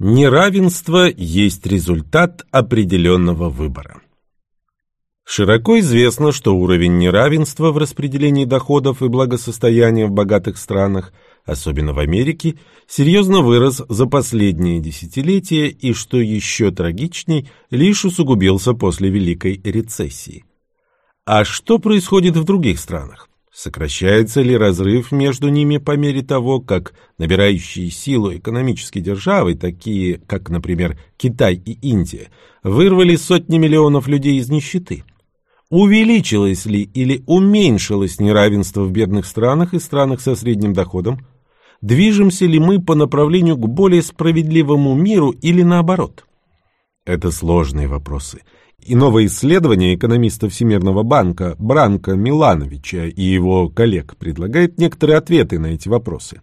Неравенство есть результат определенного выбора. Широко известно, что уровень неравенства в распределении доходов и благосостояния в богатых странах, особенно в Америке, серьезно вырос за последние десятилетия и, что еще трагичней, лишь усугубился после Великой рецессии. А что происходит в других странах? Сокращается ли разрыв между ними по мере того, как набирающие силу экономические державы, такие как, например, Китай и Индия, вырвали сотни миллионов людей из нищеты? Увеличилось ли или уменьшилось неравенство в бедных странах и странах со средним доходом? Движемся ли мы по направлению к более справедливому миру или наоборот? Это сложные вопросы – и новое исследование экономиста Всемирного банка Бранка Милановича и его коллег предлагает некоторые ответы на эти вопросы.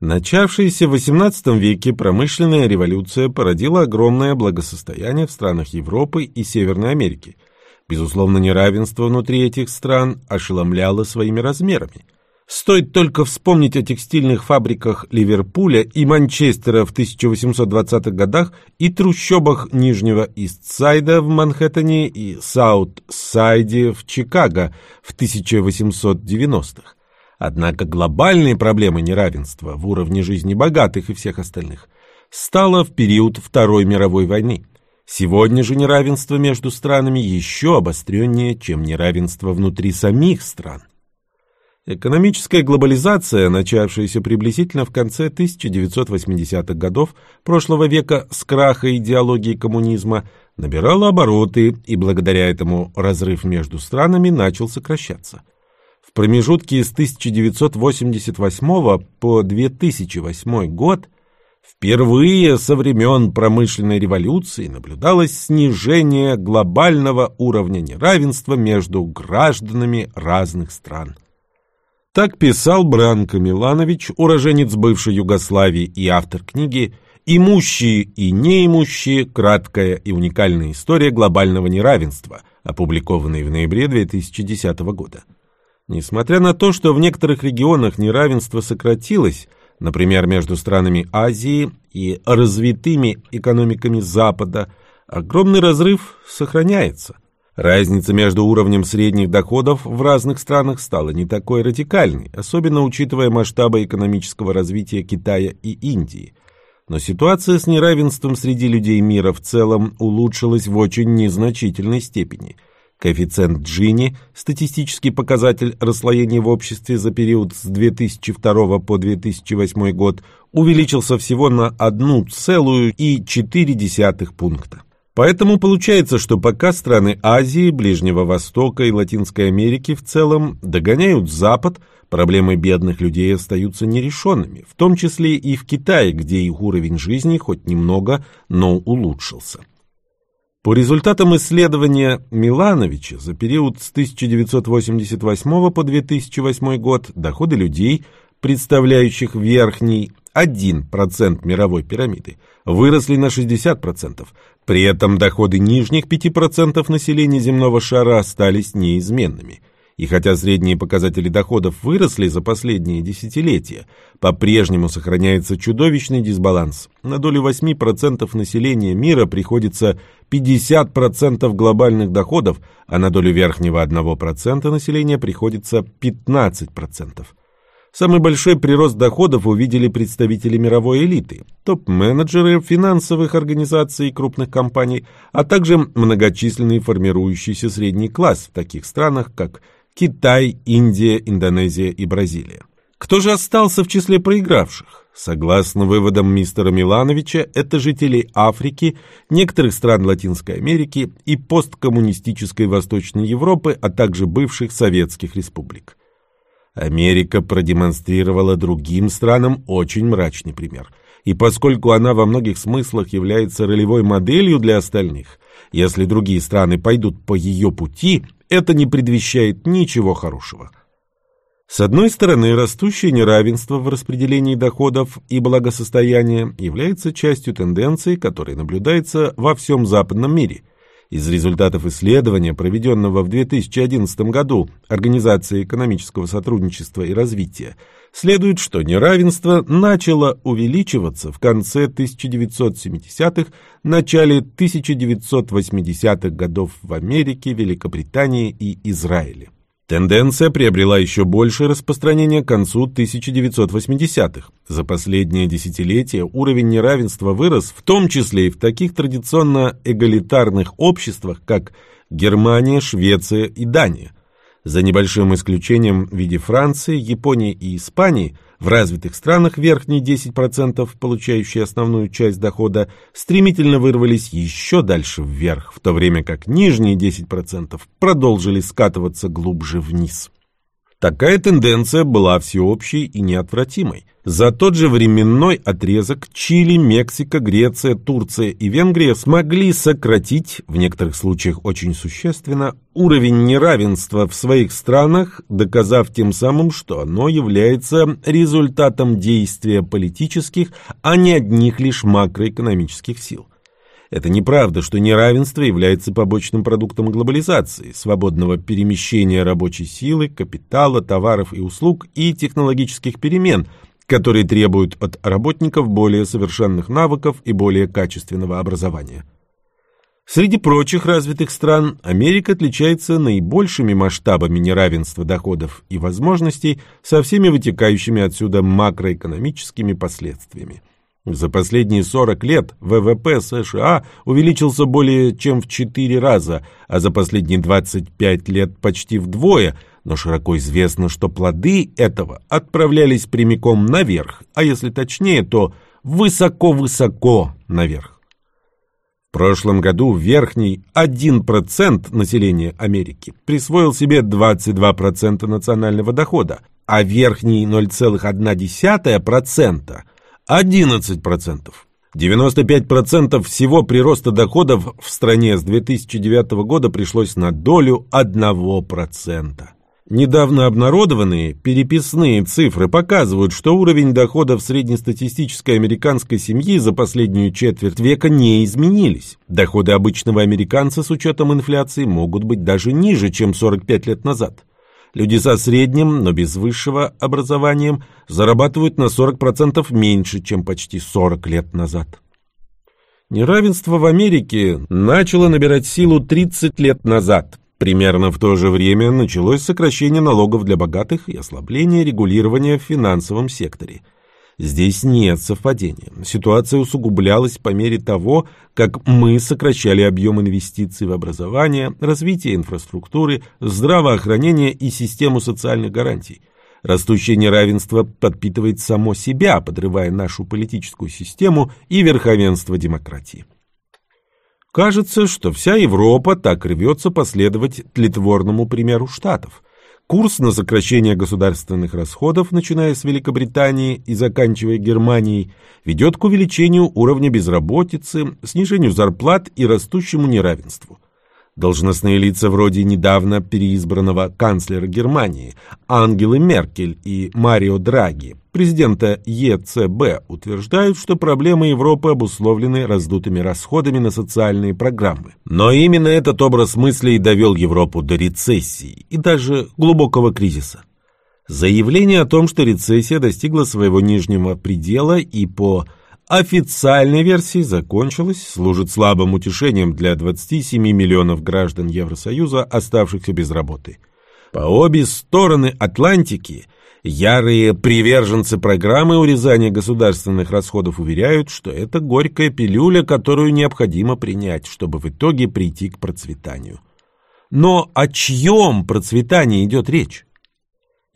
Начавшаяся в XVIII веке промышленная революция породила огромное благосостояние в странах Европы и Северной Америки. Безусловно, неравенство внутри этих стран ошеломляло своими размерами – Стоит только вспомнить о текстильных фабриках Ливерпуля и Манчестера в 1820-х годах и трущобах Нижнего Истсайда в Манхэттене и Саут-Сайде в Чикаго в 1890-х. Однако глобальные проблемы неравенства в уровне жизни богатых и всех остальных стало в период Второй мировой войны. Сегодня же неравенство между странами еще обостреннее, чем неравенство внутри самих стран. Экономическая глобализация, начавшаяся приблизительно в конце 1980-х годов прошлого века с краха идеологии коммунизма, набирала обороты, и благодаря этому разрыв между странами начал сокращаться. В промежутке с 1988 по 2008 год впервые со времен промышленной революции наблюдалось снижение глобального уровня неравенства между гражданами разных стран. Так писал Бранко Миланович, уроженец бывшей Югославии и автор книги «Имущие и неимущие. Краткая и уникальная история глобального неравенства», опубликованной в ноябре 2010 года. Несмотря на то, что в некоторых регионах неравенство сократилось, например, между странами Азии и развитыми экономиками Запада, огромный разрыв сохраняется – Разница между уровнем средних доходов в разных странах стала не такой радикальной, особенно учитывая масштабы экономического развития Китая и Индии. Но ситуация с неравенством среди людей мира в целом улучшилась в очень незначительной степени. Коэффициент Джини, статистический показатель расслоения в обществе за период с 2002 по 2008 год, увеличился всего на 1,4 пункта. Поэтому получается, что пока страны Азии, Ближнего Востока и Латинской Америки в целом догоняют Запад, проблемы бедных людей остаются нерешенными, в том числе и в Китае, где их уровень жизни хоть немного, но улучшился. По результатам исследования Милановича за период с 1988 по 2008 год доходы людей, представляющих верхний 1% мировой пирамиды, выросли на 60%, при этом доходы нижних 5% населения земного шара остались неизменными. И хотя средние показатели доходов выросли за последние десятилетия, по-прежнему сохраняется чудовищный дисбаланс. На долю 8% населения мира приходится 50% глобальных доходов, а на долю верхнего 1% населения приходится 15%. Самый большой прирост доходов увидели представители мировой элиты, топ-менеджеры финансовых организаций и крупных компаний, а также многочисленный формирующийся средний класс в таких странах, как Китай, Индия, Индонезия и Бразилия. Кто же остался в числе проигравших? Согласно выводам мистера Милановича, это жители Африки, некоторых стран Латинской Америки и посткоммунистической Восточной Европы, а также бывших советских республик. Америка продемонстрировала другим странам очень мрачный пример. И поскольку она во многих смыслах является ролевой моделью для остальных, если другие страны пойдут по ее пути, это не предвещает ничего хорошего. С одной стороны, растущее неравенство в распределении доходов и благосостояния является частью тенденции, которая наблюдается во всем западном мире – Из результатов исследования, проведенного в 2011 году Организацией экономического сотрудничества и развития, следует, что неравенство начало увеличиваться в конце 1970-х, начале 1980-х годов в Америке, Великобритании и Израиле. Тенденция приобрела еще большее распространение к концу 1980-х. За последнее десятилетие уровень неравенства вырос, в том числе и в таких традиционно эгалитарных обществах, как Германия, Швеция и Дания. За небольшим исключением в виде Франции, Японии и Испании, в развитых странах верхние 10%, получающие основную часть дохода, стремительно вырвались еще дальше вверх, в то время как нижние 10% продолжили скатываться глубже вниз. Такая тенденция была всеобщей и неотвратимой. За тот же временной отрезок Чили, Мексика, Греция, Турция и Венгрия смогли сократить, в некоторых случаях очень существенно, уровень неравенства в своих странах, доказав тем самым, что оно является результатом действия политических, а не одних лишь макроэкономических сил. Это неправда, что неравенство является побочным продуктом глобализации, свободного перемещения рабочей силы, капитала, товаров и услуг и технологических перемен, которые требуют от работников более совершенных навыков и более качественного образования. Среди прочих развитых стран Америка отличается наибольшими масштабами неравенства доходов и возможностей со всеми вытекающими отсюда макроэкономическими последствиями. За последние 40 лет ВВП США увеличился более чем в 4 раза, а за последние 25 лет почти вдвое, но широко известно, что плоды этого отправлялись прямиком наверх, а если точнее, то высоко-высоко наверх. В прошлом году верхний 1% населения Америки присвоил себе 22% национального дохода, а верхний 0,1% 11%. 95% всего прироста доходов в стране с 2009 года пришлось на долю 1%. Недавно обнародованные переписные цифры показывают, что уровень доходов среднестатистической американской семьи за последнюю четверть века не изменились. Доходы обычного американца с учетом инфляции могут быть даже ниже, чем 45 лет назад. Люди со средним, но без высшего образованием зарабатывают на 40% меньше, чем почти 40 лет назад. Неравенство в Америке начало набирать силу 30 лет назад. Примерно в то же время началось сокращение налогов для богатых и ослабление регулирования в финансовом секторе – Здесь нет совпадения. Ситуация усугублялась по мере того, как мы сокращали объем инвестиций в образование, развитие инфраструктуры, здравоохранение и систему социальных гарантий. Растущее неравенство подпитывает само себя, подрывая нашу политическую систему и верховенство демократии. Кажется, что вся Европа так рвется последовать тлетворному примеру Штатов – Курс на сокращение государственных расходов, начиная с Великобритании и заканчивая Германией, ведет к увеличению уровня безработицы, снижению зарплат и растущему неравенству. Должностные лица вроде недавно переизбранного канцлера Германии Ангелы Меркель и Марио Драги, президента ЕЦБ, утверждают, что проблемы Европы обусловлены раздутыми расходами на социальные программы. Но именно этот образ мыслей довел Европу до рецессии и даже глубокого кризиса. Заявление о том, что рецессия достигла своего нижнего предела и по официальной версии закончилась, служит слабым утешением для 27 миллионов граждан Евросоюза, оставшихся без работы. По обе стороны Атлантики ярые приверженцы программы урезания государственных расходов уверяют, что это горькая пилюля, которую необходимо принять, чтобы в итоге прийти к процветанию. Но о чьем процветании идет речь?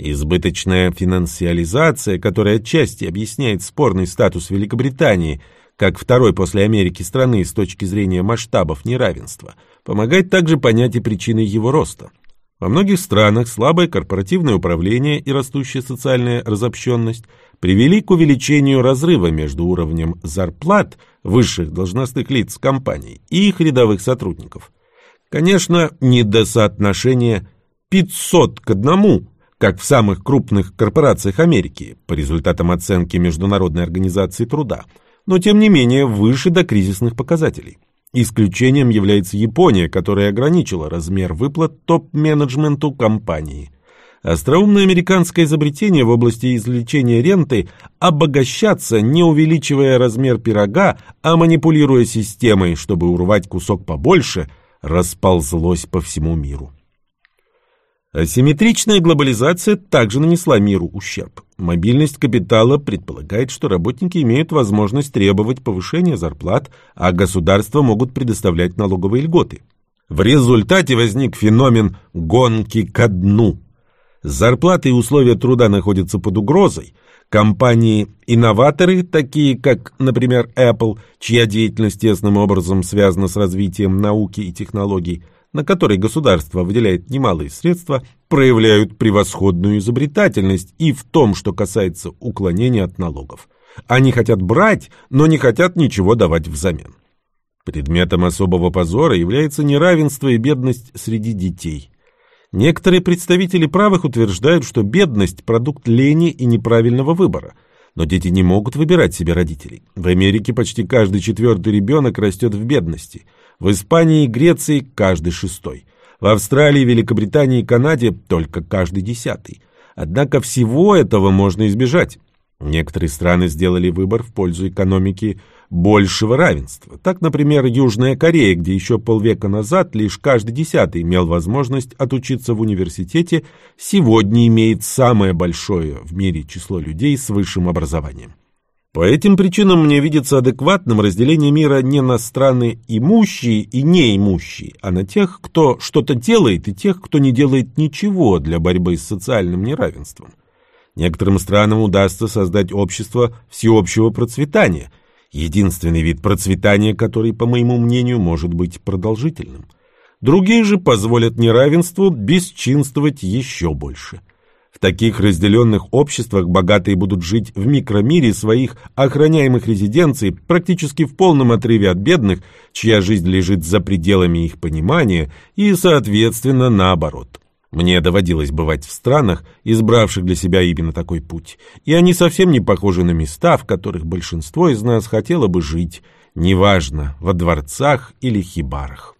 Избыточная финансиализация, которая отчасти объясняет спорный статус Великобритании как второй после Америки страны с точки зрения масштабов неравенства, помогает также понять и причины его роста. Во многих странах слабое корпоративное управление и растущая социальная разобщенность привели к увеличению разрыва между уровнем зарплат высших должностных лиц компаний и их рядовых сотрудников. Конечно, не до соотношения 500 к 1 как в самых крупных корпорациях Америки, по результатам оценки Международной организации труда, но тем не менее выше до кризисных показателей. Исключением является Япония, которая ограничила размер выплат топ-менеджменту компании. Остроумное американское изобретение в области извлечения ренты – обогащаться, не увеличивая размер пирога, а манипулируя системой, чтобы урвать кусок побольше, расползлось по всему миру. Асимметричная глобализация также нанесла миру ущерб. Мобильность капитала предполагает, что работники имеют возможность требовать повышения зарплат, а государства могут предоставлять налоговые льготы. В результате возник феномен гонки ко дну. Зарплаты и условия труда находятся под угрозой. Компании-инноваторы, такие как, например, Apple, чья деятельность тесным образом связана с развитием науки и технологий, на который государство выделяет немалые средства, проявляют превосходную изобретательность и в том, что касается уклонения от налогов. Они хотят брать, но не хотят ничего давать взамен. Предметом особого позора является неравенство и бедность среди детей. Некоторые представители правых утверждают, что бедность – продукт лени и неправильного выбора. Но дети не могут выбирать себе родителей. В Америке почти каждый четвертый ребенок растет в бедности – в Испании и Греции каждый шестой. В Австралии, Великобритании и Канаде только каждый десятый. Однако всего этого можно избежать. Некоторые страны сделали выбор в пользу экономики большего равенства. Так, например, Южная Корея, где еще полвека назад лишь каждый десятый имел возможность отучиться в университете, сегодня имеет самое большое в мире число людей с высшим образованием. По этим причинам мне видится адекватным разделение мира не на страны имущие и неимущие, а на тех, кто что-то делает, и тех, кто не делает ничего для борьбы с социальным неравенством. Некоторым странам удастся создать общество всеобщего процветания, единственный вид процветания, который, по моему мнению, может быть продолжительным. Другие же позволят неравенству бесчинствовать еще больше – таких разделенных обществах богатые будут жить в микромире своих охраняемых резиденций практически в полном отрыве от бедных, чья жизнь лежит за пределами их понимания, и, соответственно, наоборот. Мне доводилось бывать в странах, избравших для себя именно такой путь, и они совсем не похожи на места, в которых большинство из нас хотело бы жить, неважно, во дворцах или хибарах.